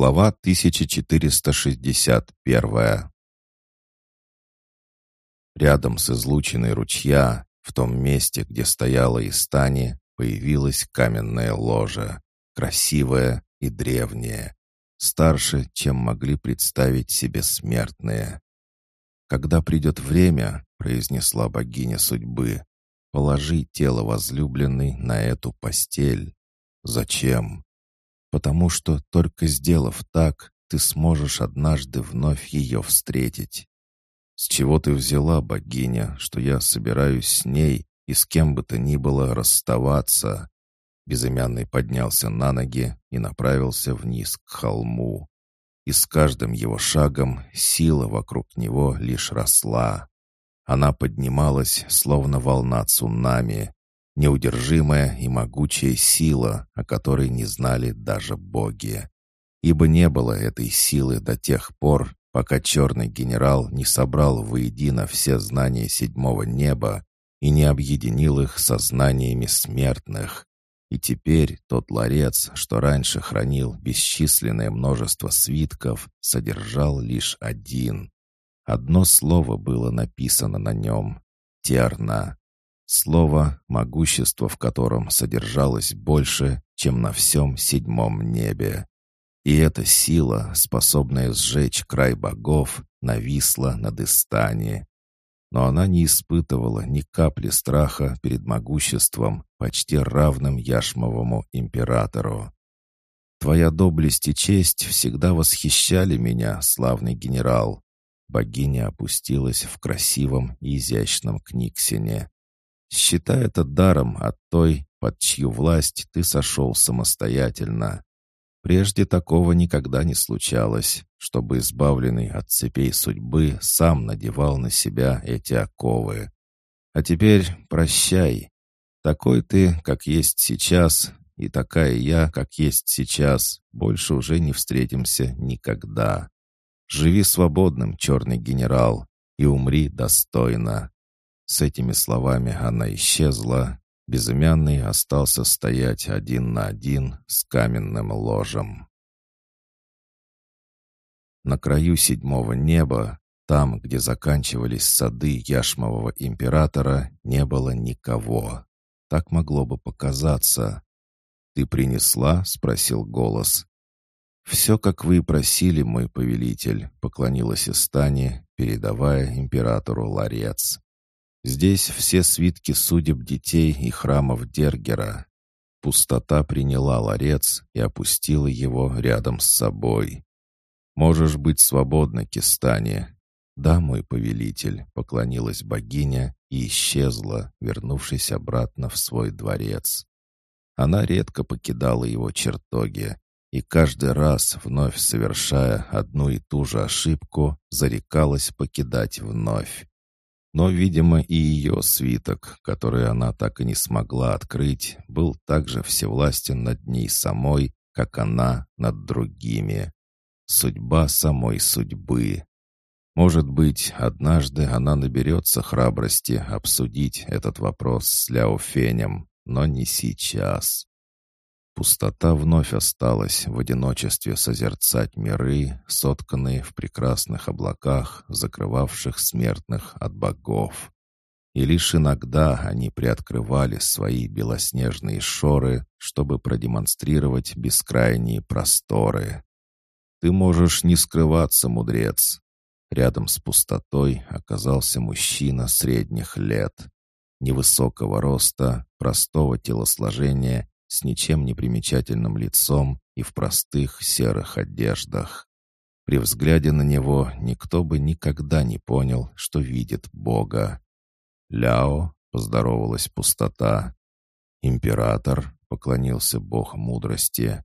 Глава 1461 Рядом с излучиной ручья, в том месте, где стояла Истани, появилась каменная ложа, красивая и древняя, старше, чем могли представить себе смертные. «Когда придет время», — произнесла богиня судьбы, — «положи тело возлюбленной на эту постель». «Зачем?» «Потому что, только сделав так, ты сможешь однажды вновь ее встретить». «С чего ты взяла, богиня, что я собираюсь с ней и с кем бы то ни было расставаться?» Безымянный поднялся на ноги и направился вниз к холму и с каждым его шагом сила вокруг него лишь росла. Она поднималась, словно волна цунами, неудержимая и могучая сила, о которой не знали даже боги. Ибо не было этой силы до тех пор, пока черный генерал не собрал воедино все знания седьмого неба и не объединил их со знаниями смертных. И теперь тот ларец, что раньше хранил бесчисленное множество свитков, содержал лишь один. Одно слово было написано на нем — «Терна». Слово, могущество в котором содержалось больше, чем на всем седьмом небе. И эта сила, способная сжечь край богов, нависла над Истани, но она не испытывала ни капли страха перед могуществом, почти равным Яшмовому императору. «Твоя доблесть и честь всегда восхищали меня, славный генерал». Богиня опустилась в красивом и изящном книгсине. «Считай это даром от той, под чью власть ты сошел самостоятельно. Прежде такого никогда не случалось, чтобы избавленный от цепей судьбы сам надевал на себя эти оковы. А теперь прощай. Такой ты, как есть сейчас, и такая я, как есть сейчас, больше уже не встретимся никогда. Живи свободным, черный генерал, и умри достойно. С этими словами она исчезла, Безымянный остался стоять один на один с каменным ложем. На краю седьмого неба, там, где заканчивались сады Яшмового императора, не было никого. Так могло бы показаться. «Ты принесла?» — спросил голос. «Все, как вы и просили, мой повелитель», — поклонилась Истани, передавая императору ларец. Здесь все свитки судеб детей и храмов Дергера. Пустота приняла ларец и опустила его рядом с собой. «Можешь быть свободна, Кистани». «Да, мой повелитель», — поклонилась богиня и исчезла, вернувшись обратно в свой дворец. Она редко покидала его чертоги, и каждый раз, вновь совершая одну и ту же ошибку, зарекалась покидать вновь. Но, видимо, и ее свиток, который она так и не смогла открыть, был также всевластен над ней самой, как она над другими. Судьба самой судьбы. Может быть, однажды она наберется храбрости обсудить этот вопрос с Ляофенем, но не сейчас. Пустота вновь осталась в одиночестве созерцать миры, сотканные в прекрасных облаках, закрывавших смертных от богов. И лишь иногда они приоткрывали свои белоснежные шоры, чтобы продемонстрировать бескрайние просторы. «Ты можешь не скрываться, мудрец!» Рядом с пустотой оказался мужчина средних лет. Невысокого роста, простого телосложения с ничем не примечательным лицом и в простых серых одеждах. При взгляде на него никто бы никогда не понял, что видит Бога. «Ляо», — поздоровалась пустота. «Император», — поклонился Бог мудрости.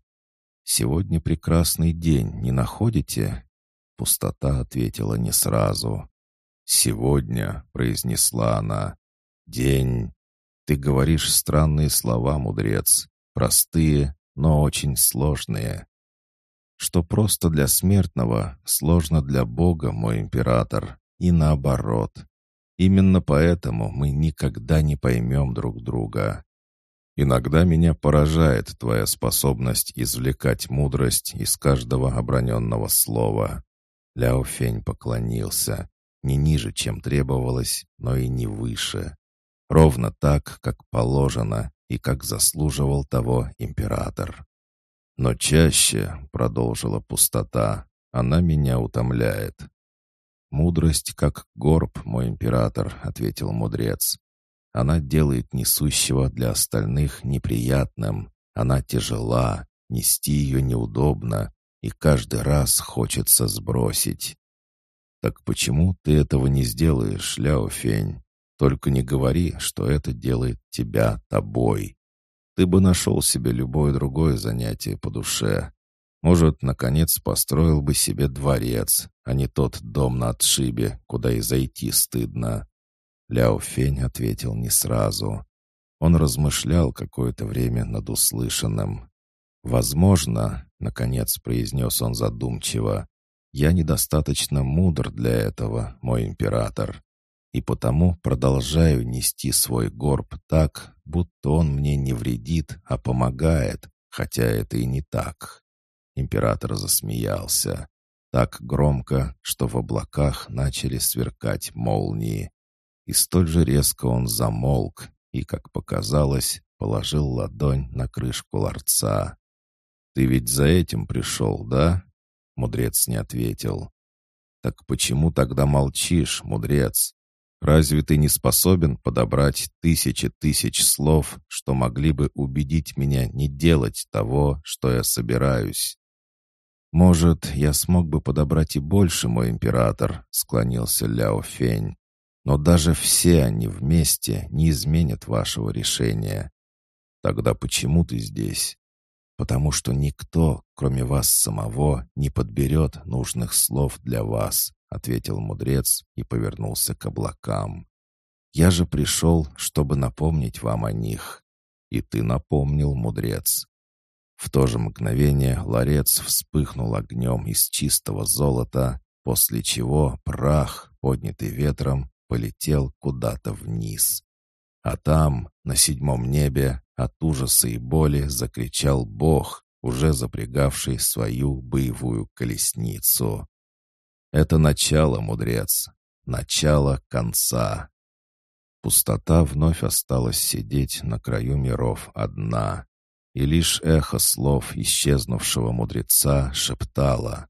«Сегодня прекрасный день, не находите?» Пустота ответила не сразу. «Сегодня», — произнесла она, — «день...» «Ты говоришь странные слова, мудрец. Простые, но очень сложные. Что просто для смертного, сложно для Бога, мой император, и наоборот. Именно поэтому мы никогда не поймем друг друга. Иногда меня поражает твоя способность извлекать мудрость из каждого оброненного слова». Ляо Фень поклонился, не ниже, чем требовалось, но и не выше. Ровно так, как положено и как заслуживал того император. «Но чаще», — продолжила пустота, — «она меня утомляет». «Мудрость, как горб, мой император», — ответил мудрец. «Она делает несущего для остальных неприятным. Она тяжела, нести ее неудобно, и каждый раз хочется сбросить. Так почему ты этого не сделаешь, Ляо Фень? Только не говори, что это делает тебя тобой. Ты бы нашел себе любое другое занятие по душе. Может, наконец построил бы себе дворец, а не тот дом на отшибе, куда и зайти стыдно. Ляо Фень ответил не сразу. Он размышлял какое-то время над услышанным. «Возможно», — наконец произнес он задумчиво, «я недостаточно мудр для этого, мой император и потому продолжаю нести свой горб так, будто он мне не вредит, а помогает, хотя это и не так». Император засмеялся. Так громко, что в облаках начали сверкать молнии. И столь же резко он замолк и, как показалось, положил ладонь на крышку ларца. «Ты ведь за этим пришел, да?» Мудрец не ответил. «Так почему тогда молчишь, мудрец? Разве ты не способен подобрать тысячи тысяч слов, что могли бы убедить меня не делать того, что я собираюсь? Может, я смог бы подобрать и больше, мой император, склонился Ляо Фень. Но даже все они вместе не изменят вашего решения. Тогда почему ты здесь? Потому что никто, кроме вас самого, не подберет нужных слов для вас ответил мудрец и повернулся к облакам. «Я же пришел, чтобы напомнить вам о них. И ты напомнил, мудрец». В то же мгновение ларец вспыхнул огнем из чистого золота, после чего прах, поднятый ветром, полетел куда-то вниз. А там, на седьмом небе, от ужаса и боли закричал Бог, уже запрягавший свою боевую колесницу. Это начало, мудрец, начало конца. Пустота вновь осталась сидеть на краю миров одна, и лишь эхо слов исчезнувшего мудреца шептало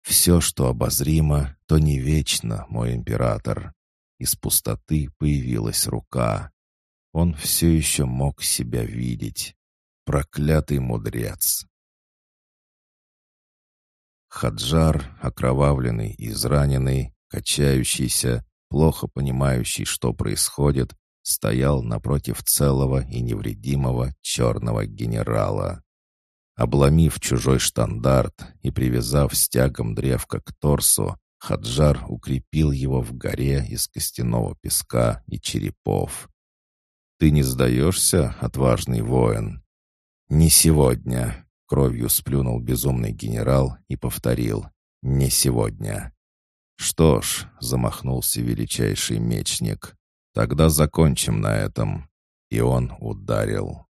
«Все, что обозримо, то не вечно, мой император». Из пустоты появилась рука. Он все еще мог себя видеть. Проклятый мудрец! Хаджар, окровавленный, израненный, качающийся, плохо понимающий, что происходит, стоял напротив целого и невредимого черного генерала. Обломив чужой штандарт и привязав стягом древка к торсу, Хаджар укрепил его в горе из костяного песка и черепов. «Ты не сдаешься, отважный воин?» «Не сегодня», Кровью сплюнул безумный генерал и повторил «Не сегодня». «Что ж», — замахнулся величайший мечник, — «тогда закончим на этом». И он ударил.